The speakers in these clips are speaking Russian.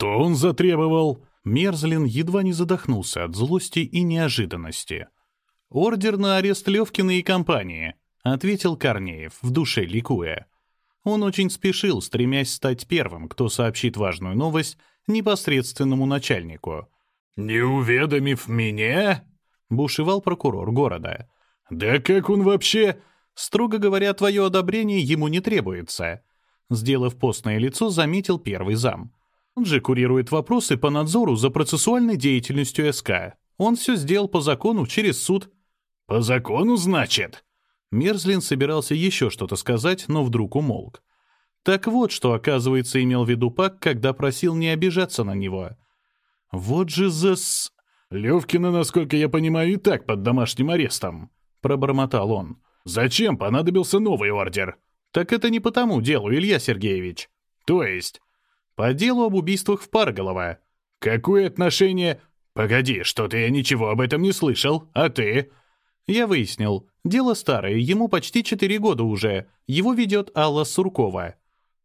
«Что он затребовал?» Мерзлин едва не задохнулся от злости и неожиданности. «Ордер на арест Левкина и компании», — ответил Корнеев, в душе ликуя. Он очень спешил, стремясь стать первым, кто сообщит важную новость непосредственному начальнику. «Не уведомив меня?» — бушевал прокурор города. «Да как он вообще...» «Строго говоря, твое одобрение ему не требуется», — сделав постное лицо, заметил первый зам. Он же курирует вопросы по надзору за процессуальной деятельностью СК. Он все сделал по закону через суд. «По закону, значит?» Мерзлин собирался еще что-то сказать, но вдруг умолк. Так вот, что, оказывается, имел в виду Пак, когда просил не обижаться на него. «Вот же за с...» «Левкина, насколько я понимаю, и так под домашним арестом», — пробормотал он. «Зачем понадобился новый ордер?» «Так это не по тому делу, Илья Сергеевич». «То есть?» «По делу об убийствах в Парголово». «Какое отношение...» «Погоди, что-то я ничего об этом не слышал. А ты?» Я выяснил. Дело старое, ему почти четыре года уже. Его ведет Алла Суркова.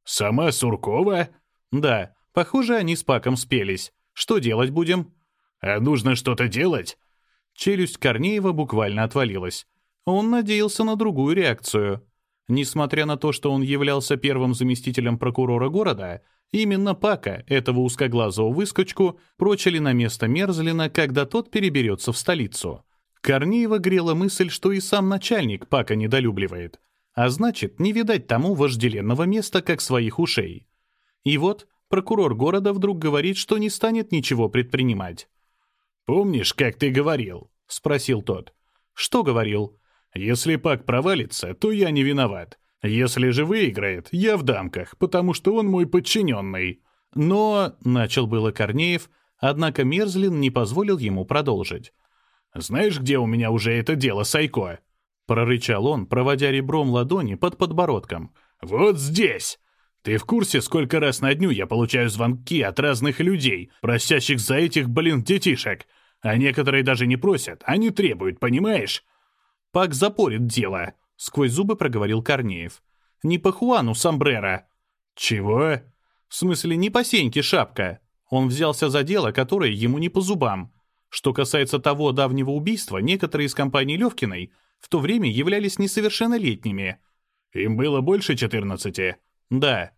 «Сама Суркова?» «Да. Похоже, они с Паком спелись. Что делать будем?» «А нужно что-то делать?» Челюсть Корнеева буквально отвалилась. Он надеялся на другую реакцию. Несмотря на то, что он являлся первым заместителем прокурора города, именно Пака, этого узкоглазого выскочку, прочили на место Мерзлина, когда тот переберется в столицу. Корнеева грела мысль, что и сам начальник Пака недолюбливает. А значит, не видать тому вожделенного места, как своих ушей. И вот прокурор города вдруг говорит, что не станет ничего предпринимать. «Помнишь, как ты говорил?» — спросил тот. «Что говорил?» «Если Пак провалится, то я не виноват. Если же выиграет, я в дамках, потому что он мой подчиненный». «Но...» — начал было Корнеев, однако Мерзлин не позволил ему продолжить. «Знаешь, где у меня уже это дело, Сайко?» — прорычал он, проводя ребром ладони под подбородком. «Вот здесь!» Ты в курсе, сколько раз на дню я получаю звонки от разных людей, просящих за этих, блин, детишек? А некоторые даже не просят, они требуют, понимаешь? Пак запорит дело, — сквозь зубы проговорил Корнеев. Не по Хуану Самбрера. Чего? В смысле, не по Сеньке Шапка. Он взялся за дело, которое ему не по зубам. Что касается того давнего убийства, некоторые из компании Левкиной в то время являлись несовершеннолетними. Им было больше 14? Да.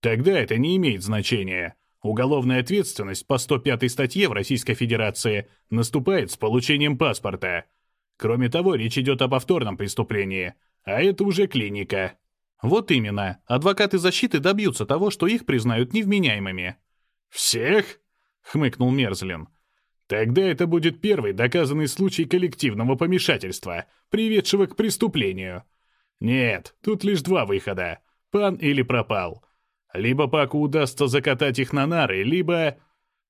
Тогда это не имеет значения. Уголовная ответственность по 105 статье в Российской Федерации наступает с получением паспорта. Кроме того, речь идет о повторном преступлении, а это уже клиника. Вот именно. Адвокаты защиты добьются того, что их признают невменяемыми. «Всех?» — хмыкнул Мерзлин. «Тогда это будет первый доказанный случай коллективного помешательства, приведшего к преступлению. Нет, тут лишь два выхода. Пан или пропал. Либо Паку удастся закатать их на нары, либо...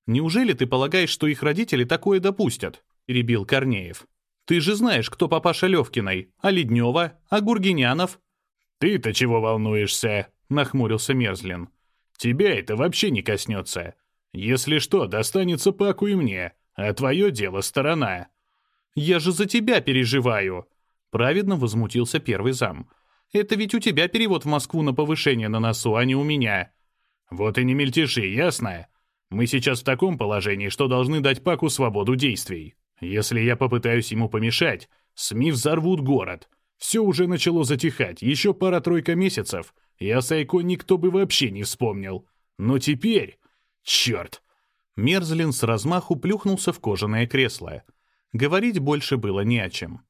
«Неужели ты полагаешь, что их родители такое допустят?» — перебил Корнеев. «Ты же знаешь, кто папаша Левкиной, а Леднева, а Гургинянов». «Ты-то чего волнуешься?» — нахмурился Мерзлин. «Тебя это вообще не коснется. Если что, достанется Паку и мне, а твое дело — сторона». «Я же за тебя переживаю!» — праведно возмутился первый зам. Это ведь у тебя перевод в Москву на повышение на носу, а не у меня. Вот и не мельтеши, ясно? Мы сейчас в таком положении, что должны дать Паку свободу действий. Если я попытаюсь ему помешать, СМИ взорвут город. Все уже начало затихать, еще пара-тройка месяцев, и о Сайко никто бы вообще не вспомнил. Но теперь... Черт! Мерзлин с размаху плюхнулся в кожаное кресло. Говорить больше было не о чем.